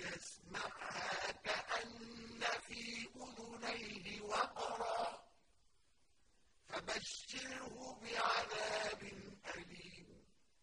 يسمعها كأن في أذنيه وقرا. فبشره بعذاب